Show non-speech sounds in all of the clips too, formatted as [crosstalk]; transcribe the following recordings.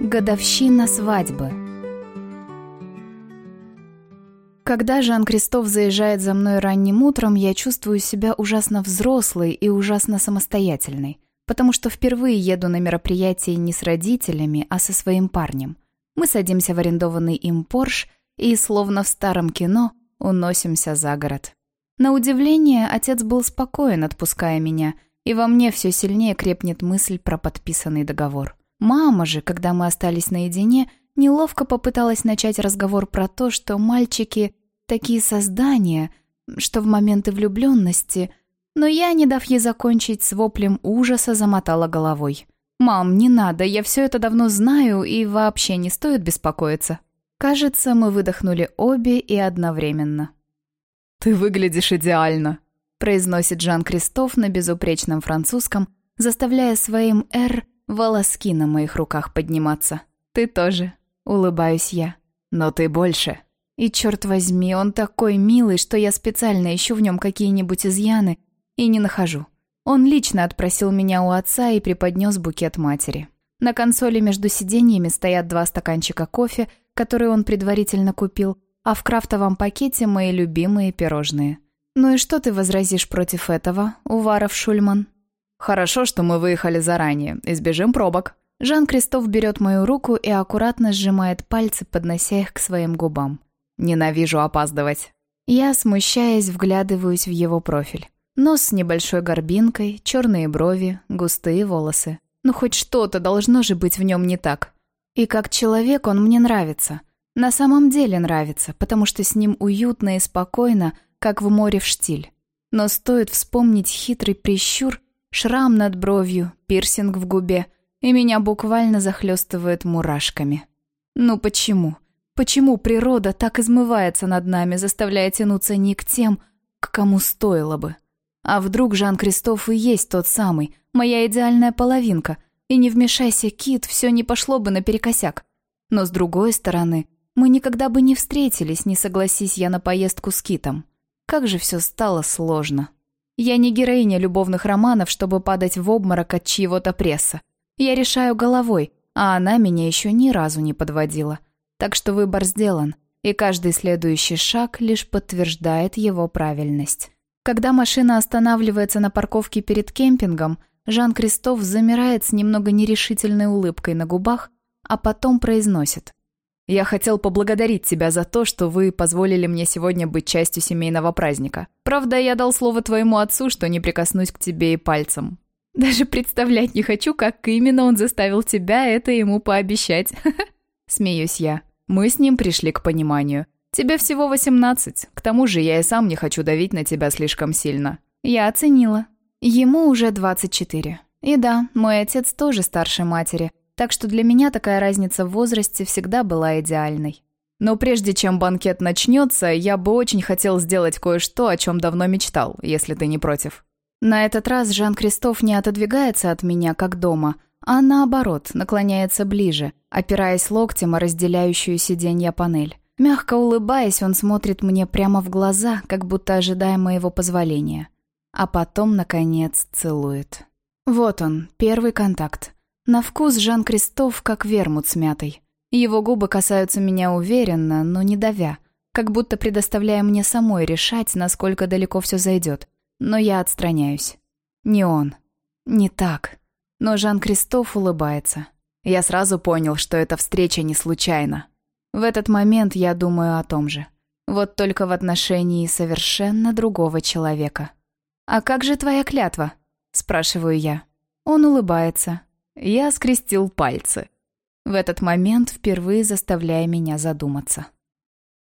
Годовщина свадьбы. Когда Жан-Кристоф заезжает за мной ранним утром, я чувствую себя ужасно взрослой и ужасно самостоятельной, потому что впервые еду на мероприятие не с родителями, а со своим парнем. Мы садимся в арендованный им Порш и, словно в старом кино, уносимся за город. На удивление, отец был спокоен, отпуская меня, и во мне все сильнее крепнет мысль про подписанный договор. Мама же, когда мы остались наедине, неловко попыталась начать разговор про то, что мальчики такие создания, что в моменты влюбленности, но я, не дав ей закончить, с воплем ужаса замотала головой. «Мам, не надо, я все это давно знаю и вообще не стоит беспокоиться». Кажется, мы выдохнули обе и одновременно. «Ты выглядишь идеально», — произносит Жан-Кристоф на безупречном французском, заставляя своим «р» волоски на моих руках подниматься. «Ты тоже», — улыбаюсь я. «Но ты больше». И черт возьми, он такой милый, что я специально ищу в нем какие-нибудь изъяны и не нахожу. Он лично отпросил меня у отца и преподнес букет матери. На консоли между сиденьями стоят два стаканчика кофе, которые он предварительно купил, а в крафтовом пакете мои любимые пирожные. «Ну и что ты возразишь против этого, Уваров Шульман?» «Хорошо, что мы выехали заранее. Избежим пробок». Жан-Кристоф берет мою руку и аккуратно сжимает пальцы, поднося их к своим губам. «Ненавижу опаздывать». Я, смущаясь, вглядываюсь в его профиль. Нос с небольшой горбинкой, черные брови, густые волосы. Ну хоть что-то должно же быть в нем не так. И как человек он мне нравится. На самом деле нравится, потому что с ним уютно и спокойно, как в море в штиль. Но стоит вспомнить хитрый прищур, Шрам над бровью, пирсинг в губе, и меня буквально захлестывает мурашками. Ну почему? Почему природа так измывается над нами, заставляя тянуться не к тем, к кому стоило бы? А вдруг Жан-Кристоф и есть тот самый, моя идеальная половинка, и не вмешайся, Кит, все не пошло бы наперекосяк. Но с другой стороны, мы никогда бы не встретились, не согласись я на поездку с Китом. Как же все стало сложно. Я не героиня любовных романов, чтобы падать в обморок от чьего-то пресса. Я решаю головой, а она меня еще ни разу не подводила. Так что выбор сделан, и каждый следующий шаг лишь подтверждает его правильность. Когда машина останавливается на парковке перед кемпингом, Жан-Кристоф замирает с немного нерешительной улыбкой на губах, а потом произносит. Я хотел поблагодарить тебя за то, что вы позволили мне сегодня быть частью семейного праздника. Правда, я дал слово твоему отцу, что не прикоснусь к тебе и пальцем. Даже представлять не хочу, как именно он заставил тебя это ему пообещать. [laughs] Смеюсь я. Мы с ним пришли к пониманию. Тебе всего 18. К тому же я и сам не хочу давить на тебя слишком сильно. Я оценила. Ему уже 24. И да, мой отец тоже старше матери, так что для меня такая разница в возрасте всегда была идеальной. Но прежде чем банкет начнется, я бы очень хотел сделать кое-что, о чем давно мечтал, если ты не против. На этот раз Жан-Кристоф не отодвигается от меня, как дома, а наоборот, наклоняется ближе, опираясь локтем о разделяющую сиденье панель. Мягко улыбаясь, он смотрит мне прямо в глаза, как будто ожидая моего позволения. А потом, наконец, целует. Вот он, первый контакт. На вкус Жан-Кристоф как вермут с мятой. Его губы касаются меня уверенно, но не давя, как будто предоставляя мне самой решать, насколько далеко все зайдет. Но я отстраняюсь. Не он. Не так. Но Жан-Кристоф улыбается. Я сразу понял, что эта встреча не случайна. В этот момент я думаю о том же. Вот только в отношении совершенно другого человека. «А как же твоя клятва?» – спрашиваю я. Он улыбается, я скрестил пальцы. В этот момент впервые заставляя меня задуматься.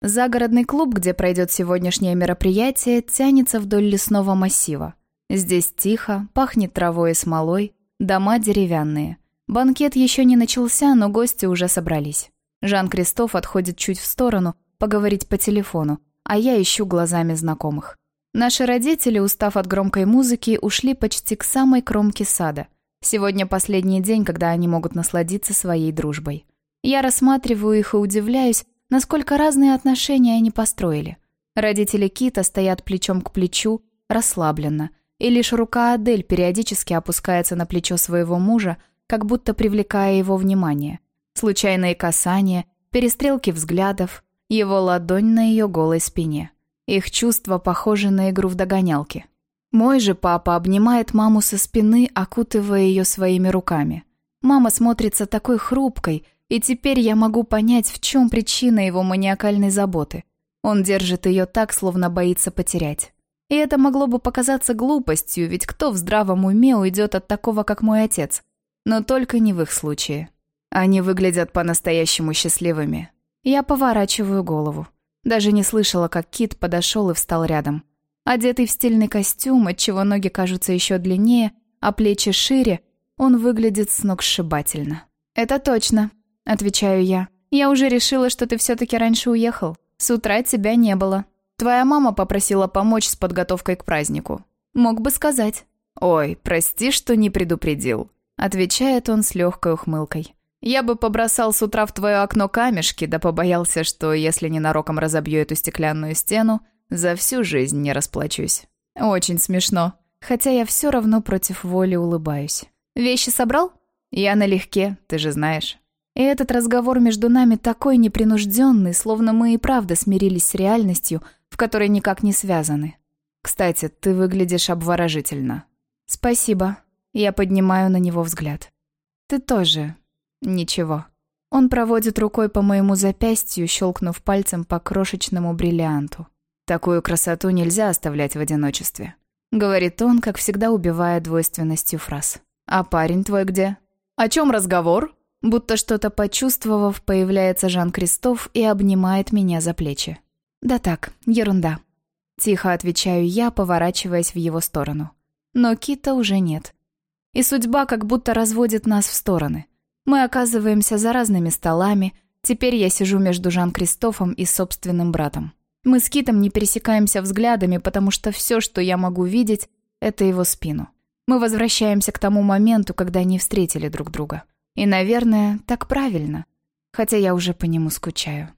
Загородный клуб, где пройдет сегодняшнее мероприятие, тянется вдоль лесного массива. Здесь тихо, пахнет травой и смолой, дома деревянные. Банкет еще не начался, но гости уже собрались. Жан-Кристоф отходит чуть в сторону, поговорить по телефону, а я ищу глазами знакомых. Наши родители, устав от громкой музыки, ушли почти к самой кромке сада – Сегодня последний день, когда они могут насладиться своей дружбой. Я рассматриваю их и удивляюсь, насколько разные отношения они построили. Родители Кита стоят плечом к плечу, расслабленно, и лишь рука Адель периодически опускается на плечо своего мужа, как будто привлекая его внимание. Случайные касания, перестрелки взглядов, его ладонь на ее голой спине. Их чувства похожи на игру в догонялки. Мой же папа обнимает маму со спины, окутывая ее своими руками. Мама смотрится такой хрупкой, и теперь я могу понять, в чем причина его маниакальной заботы. Он держит ее так, словно боится потерять. И это могло бы показаться глупостью, ведь кто в здравом уме уйдет от такого, как мой отец? Но только не в их случае. Они выглядят по-настоящему счастливыми. Я поворачиваю голову. Даже не слышала, как Кит подошел и встал рядом. Одетый в стильный костюм, отчего ноги кажутся еще длиннее, а плечи шире, он выглядит сногсшибательно. «Это точно», — отвечаю я. «Я уже решила, что ты все-таки раньше уехал. С утра тебя не было. Твоя мама попросила помочь с подготовкой к празднику. Мог бы сказать». «Ой, прости, что не предупредил», — отвечает он с легкой ухмылкой. Я бы побросал с утра в твое окно камешки, да побоялся, что если ненароком разобью эту стеклянную стену, за всю жизнь не расплачусь. Очень смешно. Хотя я все равно против воли улыбаюсь. Вещи собрал? Я налегке, ты же знаешь. И этот разговор между нами такой непринужденный, словно мы и правда смирились с реальностью, в которой никак не связаны. Кстати, ты выглядишь обворожительно. Спасибо. Я поднимаю на него взгляд. Ты тоже Ничего. Он проводит рукой по моему запястью, щелкнув пальцем по крошечному бриллианту. Такую красоту нельзя оставлять в одиночестве. Говорит он, как всегда убивая двойственностью фраз. «А парень твой где?» «О чем разговор?» Будто что-то почувствовав, появляется Жан Кристоф и обнимает меня за плечи. «Да так, ерунда». Тихо отвечаю я, поворачиваясь в его сторону. Но Кита уже нет. И судьба как будто разводит нас в стороны – мы оказываемся за разными столами. Теперь я сижу между Жан-Кристофом и собственным братом. Мы с Китом не пересекаемся взглядами, потому что все, что я могу видеть, это его спину. Мы возвращаемся к тому моменту, когда не встретили друг друга. И, наверное, так правильно. Хотя я уже по нему скучаю.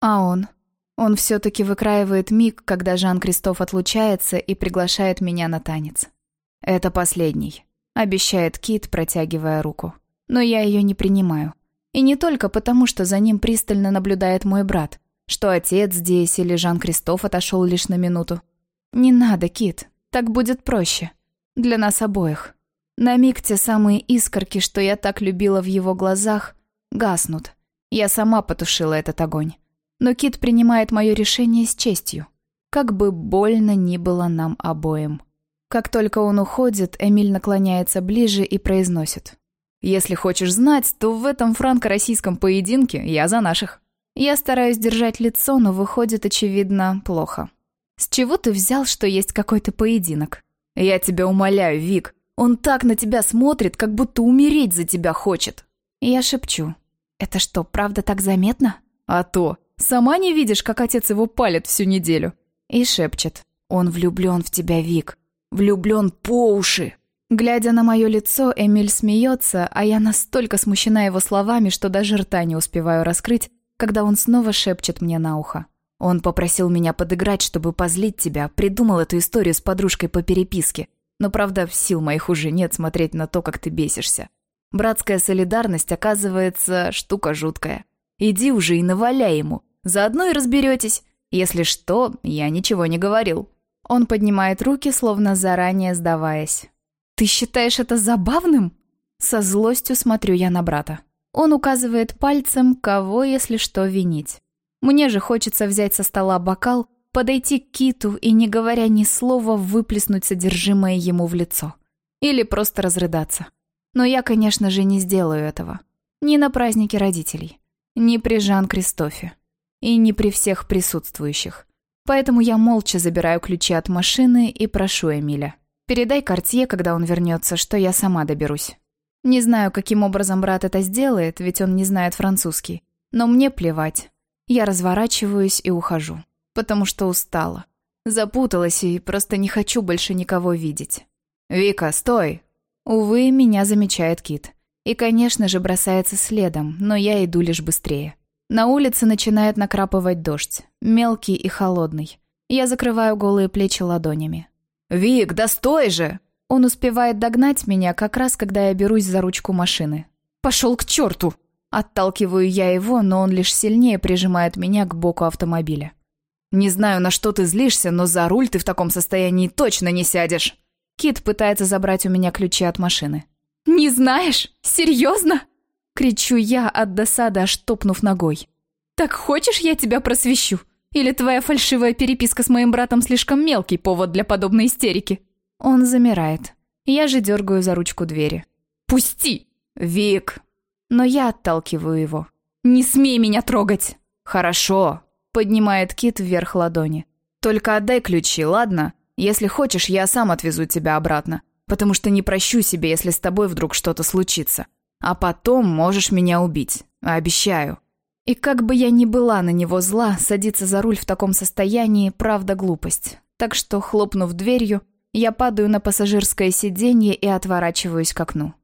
А он? Он все-таки выкраивает миг, когда Жан-Кристоф отлучается и приглашает меня на танец. «Это последний», — обещает Кит, протягивая руку но я ее не принимаю. И не только потому, что за ним пристально наблюдает мой брат, что отец здесь или Жан-Кристоф отошел лишь на минуту. Не надо, Кит, так будет проще. Для нас обоих. На миг те самые искорки, что я так любила в его глазах, гаснут. Я сама потушила этот огонь. Но Кит принимает мое решение с честью. Как бы больно ни было нам обоим. Как только он уходит, Эмиль наклоняется ближе и произносит. Если хочешь знать, то в этом франко-российском поединке я за наших. Я стараюсь держать лицо, но выходит, очевидно, плохо. С чего ты взял, что есть какой-то поединок? Я тебя умоляю, Вик. Он так на тебя смотрит, как будто умереть за тебя хочет. Я шепчу. Это что, правда так заметно? А то. Сама не видишь, как отец его палит всю неделю. И шепчет. Он влюблен в тебя, Вик. Влюблен по уши. Глядя на мое лицо, Эмиль смеется, а я настолько смущена его словами, что даже рта не успеваю раскрыть, когда он снова шепчет мне на ухо. Он попросил меня подыграть, чтобы позлить тебя, придумал эту историю с подружкой по переписке. Но, правда, сил моих уже нет смотреть на то, как ты бесишься. Братская солидарность, оказывается, штука жуткая. Иди уже и наваляй ему. Заодно и разберетесь. Если что, я ничего не говорил. Он поднимает руки, словно заранее сдаваясь. «Ты считаешь это забавным?» Со злостью смотрю я на брата. Он указывает пальцем, кого, если что, винить. Мне же хочется взять со стола бокал, подойти к Киту и, не говоря ни слова, выплеснуть содержимое ему в лицо. Или просто разрыдаться. Но я, конечно же, не сделаю этого. Ни на празднике родителей, ни при Жан-Кристофе и ни при всех присутствующих. Поэтому я молча забираю ключи от машины и прошу Эмиля. Передай Кортье, когда он вернется, что я сама доберусь. Не знаю, каким образом брат это сделает, ведь он не знает французский. Но мне плевать. Я разворачиваюсь и ухожу. Потому что устала. Запуталась и просто не хочу больше никого видеть. «Вика, стой!» Увы, меня замечает Кит. И, конечно же, бросается следом, но я иду лишь быстрее. На улице начинает накрапывать дождь. Мелкий и холодный. Я закрываю голые плечи ладонями. «Вик, да стой же!» Он успевает догнать меня как раз, когда я берусь за ручку машины. «Пошел к черту!» Отталкиваю я его, но он лишь сильнее прижимает меня к боку автомобиля. «Не знаю, на что ты злишься, но за руль ты в таком состоянии точно не сядешь!» Кит пытается забрать у меня ключи от машины. «Не знаешь? Серьезно?» Кричу я от досады, аж ногой. «Так хочешь, я тебя просвещу? Или твоя фальшивая переписка с моим братом слишком мелкий повод для подобной истерики?» Он замирает. Я же дергаю за ручку двери. «Пусти!» «Вик!» Но я отталкиваю его. «Не смей меня трогать!» «Хорошо!» Поднимает Кит вверх ладони. «Только отдай ключи, ладно? Если хочешь, я сам отвезу тебя обратно. Потому что не прощу себе, если с тобой вдруг что-то случится. А потом можешь меня убить. Обещаю». И как бы я ни была на него зла, садиться за руль в таком состоянии – правда глупость. Так что, хлопнув дверью, я падаю на пассажирское сиденье и отворачиваюсь к окну.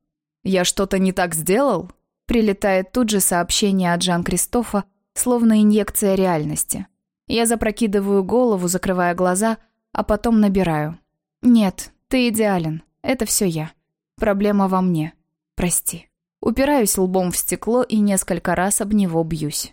«Я что-то не так сделал?» Прилетает тут же сообщение от Жан-Кристофа, словно инъекция реальности. Я запрокидываю голову, закрывая глаза, а потом набираю. «Нет, ты идеален. Это все я. Проблема во мне. Прости». Упираюсь лбом в стекло и несколько раз об него бьюсь.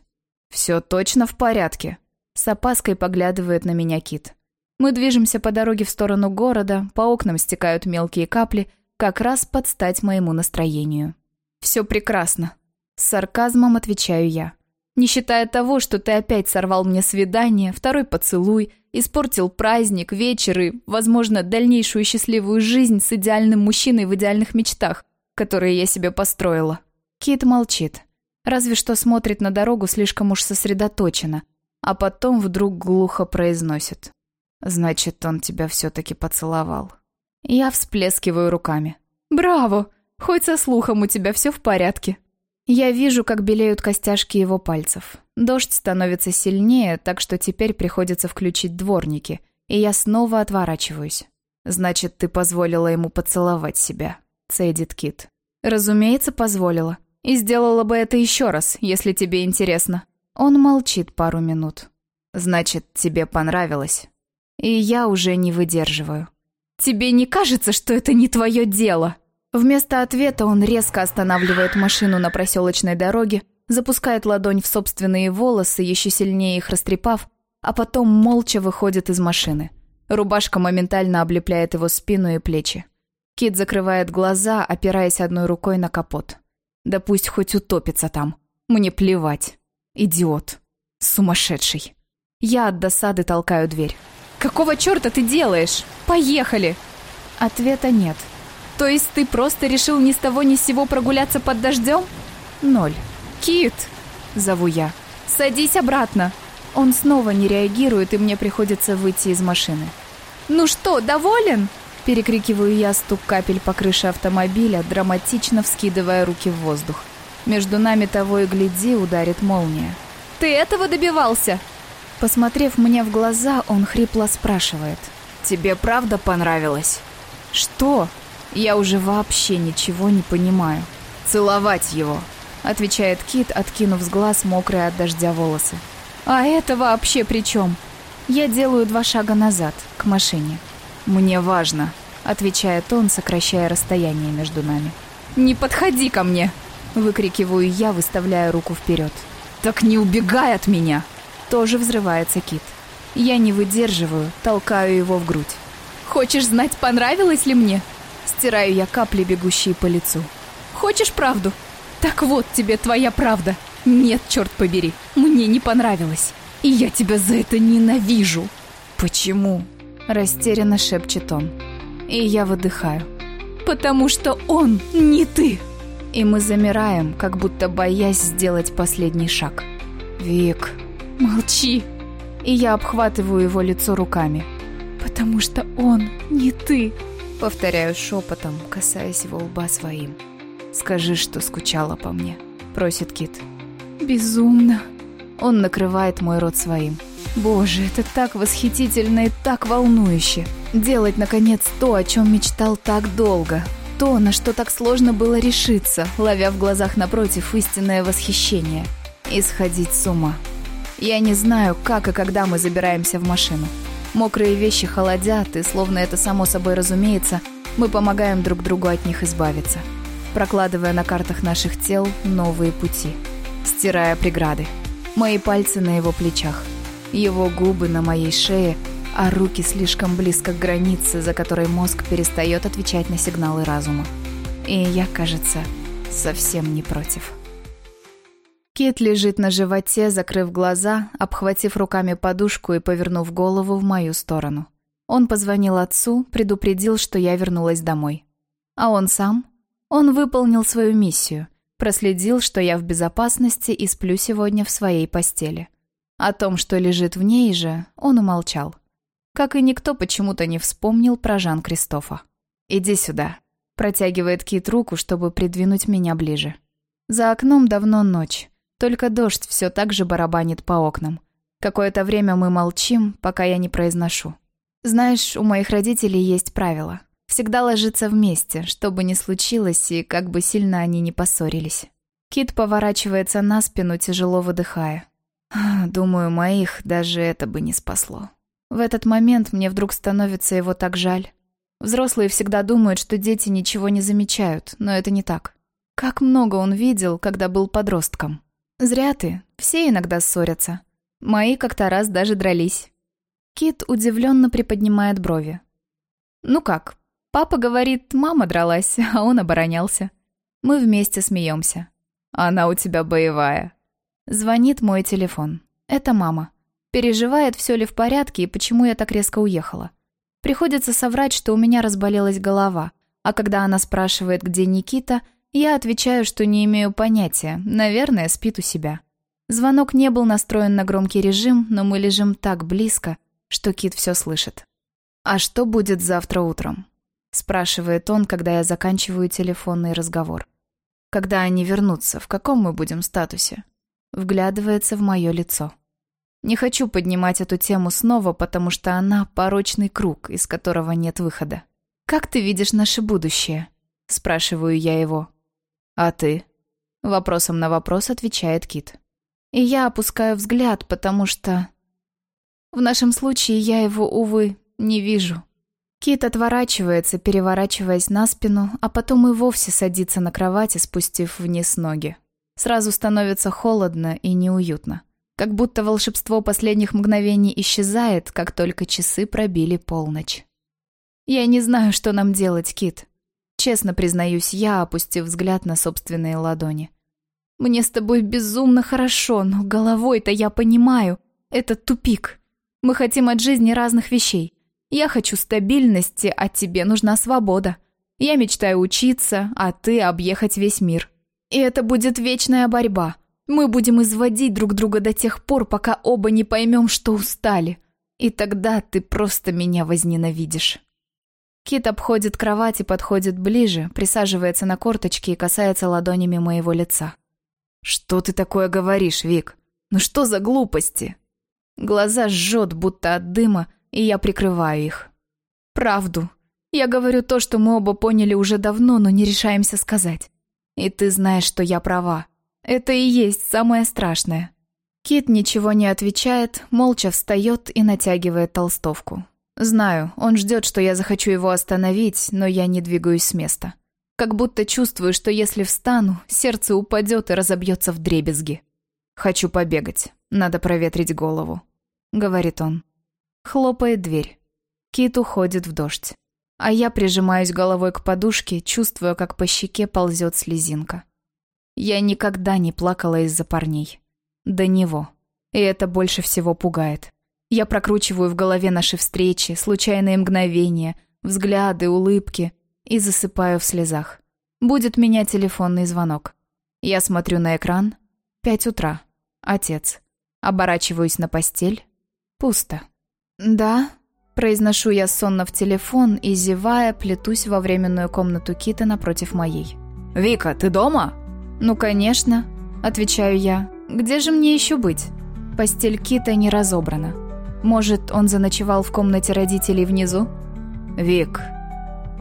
«Все точно в порядке?» С опаской поглядывает на меня Кит. Мы движемся по дороге в сторону города, по окнам стекают мелкие капли, как раз под стать моему настроению. «Все прекрасно», — с сарказмом отвечаю я. «Не считая того, что ты опять сорвал мне свидание, второй поцелуй, испортил праздник, вечер и, возможно, дальнейшую счастливую жизнь с идеальным мужчиной в идеальных мечтах, которые я себе построила». Кит молчит. Разве что смотрит на дорогу слишком уж сосредоточенно, а потом вдруг глухо произносит. Значит, он тебя все-таки поцеловал. Я всплескиваю руками. «Браво! Хоть со слухом у тебя все в порядке». Я вижу, как белеют костяшки его пальцев. Дождь становится сильнее, так что теперь приходится включить дворники, и я снова отворачиваюсь. «Значит, ты позволила ему поцеловать себя», — цедит Кит. «Разумеется, позволила. И сделала бы это еще раз, если тебе интересно». Он молчит пару минут. «Значит, тебе понравилось?» И я уже не выдерживаю. «Тебе не кажется, что это не твое дело?» Вместо ответа он резко останавливает машину на проселочной дороге, запускает ладонь в собственные волосы, еще сильнее их растрепав, а потом молча выходит из машины. Рубашка моментально облепляет его спину и плечи. Кит закрывает глаза, опираясь одной рукой на капот. Да пусть хоть утопится там. Мне плевать. Идиот. Сумасшедший. Я от досады толкаю дверь. «Какого черта ты делаешь? Поехали!» Ответа нет. «То есть ты просто решил ни с того ни с сего прогуляться под дождем?» «Ноль». «Кит!» — зову я. «Садись обратно!» Он снова не реагирует, и мне приходится выйти из машины. «Ну что, доволен?» Перекрикиваю я стук капель по крыше автомобиля, драматично вскидывая руки в воздух. Между нами того и гляди ударит молния. «Ты этого добивался?» Посмотрев мне в глаза, он хрипло спрашивает. «Тебе правда понравилось?» «Что?» Я уже вообще ничего не понимаю. «Целовать его», — отвечает Кит, откинув с глаз мокрые от дождя волосы. «А это вообще при чем?» Я делаю два шага назад, к машине. «Мне важно», — отвечает он, сокращая расстояние между нами. «Не подходи ко мне!» — выкрикиваю я, выставляя руку вперед. «Так не убегай от меня!» Тоже взрывается Кит. Я не выдерживаю, толкаю его в грудь. «Хочешь знать, понравилось ли мне?» Стираю я капли, бегущие по лицу. «Хочешь правду? Так вот тебе твоя правда. Нет, черт побери, мне не понравилось. И я тебя за это ненавижу». «Почему?» Растерянно шепчет он. И я выдыхаю. «Потому что он не ты!» И мы замираем, как будто боясь сделать последний шаг. «Вик!» Молчи. И я обхватываю его лицо руками. Потому что он не ты. Повторяю шепотом, касаясь его лба своим. Скажи, что скучала по мне. Просит Кит. Безумно. Он накрывает мой рот своим. Боже, это так восхитительно и так волнующе. Делать, наконец, то, о чем мечтал так долго. То, на что так сложно было решиться, ловя в глазах напротив истинное восхищение. И сходить с ума. Я не знаю, как и когда мы забираемся в машину. Мокрые вещи холодят, и словно это само собой разумеется, мы помогаем друг другу от них избавиться. прокладывая на картах наших тел новые пути, стирая преграды. Мои пальцы на его плечах, его губы на моей шее, а руки слишком близко к границе, за которой мозг перестает отвечать на сигналы разума. И я, кажется, совсем не против. Кит лежит на животе, закрыв глаза, обхватив руками подушку и повернув голову в мою сторону. Он позвонил отцу, предупредил, что я вернулась домой. А он сам? Он выполнил свою миссию, проследил, что я в безопасности и сплю сегодня в своей постели. О том, что лежит в ней же, он умолчал. Как и никто почему-то не вспомнил про Жан-Кристофа. «Иди сюда», — протягивает Кит руку, чтобы придвинуть меня ближе. За окном давно ночь. Только дождь все так же барабанит по окнам. Какое-то время мы молчим, пока я не произношу. Знаешь, у моих родителей есть правило. Всегда ложиться вместе, что бы ни случилось и как бы сильно они не поссорились. Кит поворачивается на спину, тяжело выдыхая. Думаю, моих даже это бы не спасло. В этот момент мне вдруг становится его так жаль. Взрослые всегда думают, что дети ничего не замечают, но это не так. Как много он видел, когда был подростком. «Зря ты. Все иногда ссорятся. Мои как-то раз даже дрались». Кит удивленно приподнимает брови. «Ну как? Папа говорит, мама дралась, [laughs] а он оборонялся. Мы вместе смеемся. Она у тебя боевая». Звонит мой телефон. Это мама. Переживает, все ли в порядке и почему я так резко уехала. Приходится соврать, что у меня разболелась голова, а когда она спрашивает, где Никита, я отвечаю, что не имею понятия, наверное, спит у себя. Звонок не был настроен на громкий режим, но мы лежим так близко, что Кит все слышит. «А что будет завтра утром?» – спрашивает он, когда я заканчиваю телефонный разговор. «Когда они вернутся, в каком мы будем статусе?» Вглядывается в мое лицо. Не хочу поднимать эту тему снова, потому что она – порочный круг, из которого нет выхода. «Как ты видишь наше будущее?» – спрашиваю я его. «А ты?» Вопросом на вопрос отвечает Кит. И я опускаю взгляд, потому что... В нашем случае я его, увы, не вижу. Кит отворачивается, переворачиваясь на спину, а потом и вовсе садится на кровати, спустив вниз ноги. Сразу становится холодно и неуютно. Как будто волшебство последних мгновений исчезает, как только часы пробили полночь. «Я не знаю, что нам делать, Кит», Честно признаюсь я, опустив взгляд на собственные ладони. Мне с тобой безумно хорошо, но головой-то я понимаю, это тупик. Мы хотим от жизни разных вещей. Я хочу стабильности, а тебе нужна свобода. Я мечтаю учиться, а ты объехать весь мир. И это будет вечная борьба. Мы будем изводить друг друга до тех пор, пока оба не поймем, что устали. И тогда ты просто меня возненавидишь. Кит обходит кровать и подходит ближе, присаживается на корточки и касается ладонями моего лица. «Что ты такое говоришь, Вик? Ну что за глупости?» Глаза жжет, будто от дыма, и я прикрываю их. «Правду. Я говорю то, что мы оба поняли уже давно, но не решаемся сказать. И ты знаешь, что я права. Это и есть самое страшное». Кит ничего не отвечает, молча встает и натягивает толстовку. Знаю, он ждет, что я захочу его остановить, но я не двигаюсь с места. Как будто чувствую, что если встану, сердце упадет и разобьется в дребезги. «Хочу побегать. Надо проветрить голову», — говорит он. Хлопает дверь. Кит уходит в дождь. А я прижимаюсь головой к подушке, чувствуя, как по щеке ползет слезинка. Я никогда не плакала из-за парней. До него. И это больше всего пугает. Я прокручиваю в голове наши встречи, случайные мгновения, взгляды, улыбки и засыпаю в слезах. Будет меня телефонный звонок. Я смотрю на экран. Пять утра. Отец. Оборачиваюсь на постель. Пусто. «Да?» Произношу я сонно в телефон и, зевая, плетусь во временную комнату Кита напротив моей. «Вика, ты дома?» «Ну, конечно», — отвечаю я. «Где же мне еще быть?» Постель Кита не разобрана. Может, он заночевал в комнате родителей внизу? Вик.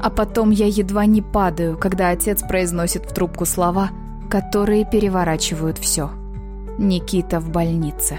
А потом я едва не падаю, когда отец произносит в трубку слова, которые переворачивают все. Никита в больнице.